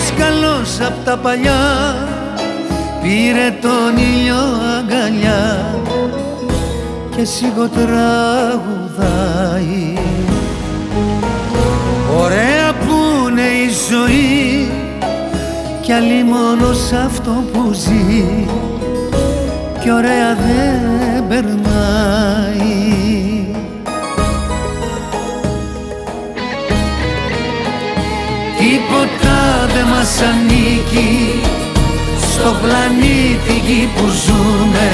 Φίλος καλός απ' τα παλιά. Πήρε τον ήλιο αγκαλιά Και σιγοτράγουδάει. Ωραία που είναι η ζωή Κι άλλη μόνο σ' αυτό που ζει. Κι ωραία δεν περνάει δεν μας ανήκει στο πλανήτη γη που ζούμε.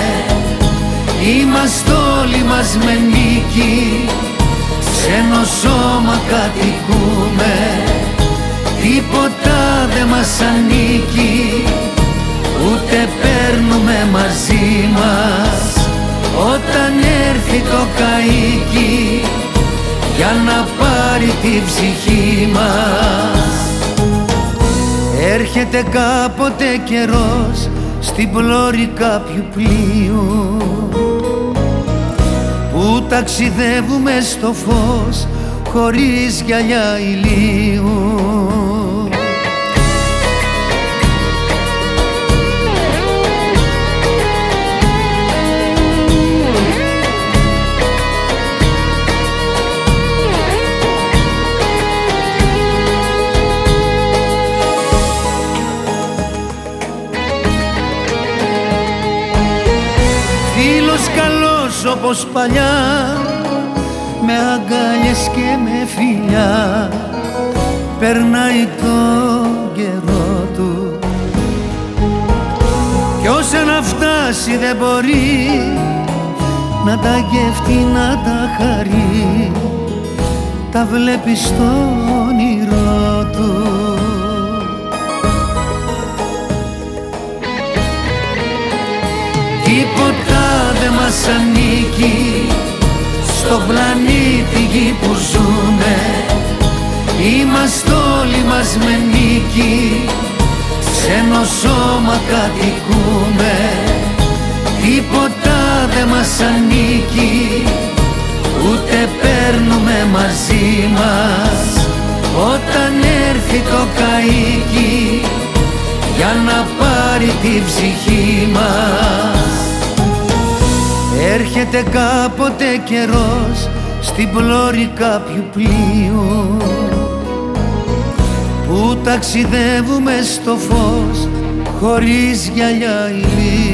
Είμαστε όλοι μας με νίκη σε ένα σώμα κατοικούμε. Τίποτα δεν μας ανήκει ούτε παίρνουμε μαζί μας. Όταν έρθει το καΐκι για να πάρει τη ψυχή μας Έρχεται κάποτε καιρός στην πλώρη κάποιου πλοίου. Που ταξιδεύουμε στο φως χωρίς γυαλιά ηλίου όπως παλιά με αγκάλιες και με φιλιά περνάει το καιρό του. Κι όσα να φτάσει δεν μπορεί να τα γεύτει να τα χαρεί. Τα βλέπει στο όνειρό του. Τίποτα δεν μας ανήκει στο πλανήτη γη που ζούμε. Είμαστε όλοι μας με νίκη σε ένα σώμα κατοικούμε. Τίποτα δεν μας ανήκει ούτε παίρνουμε μαζί μας. Όταν έρθει το καΐκι για να πάρει τη ψυχή μας Έρχεται κάποτε καιρός στην πλώρη κάποιου πλοίου. Που ταξιδεύουμε στο φως χωρίς γυαλιά ηλίου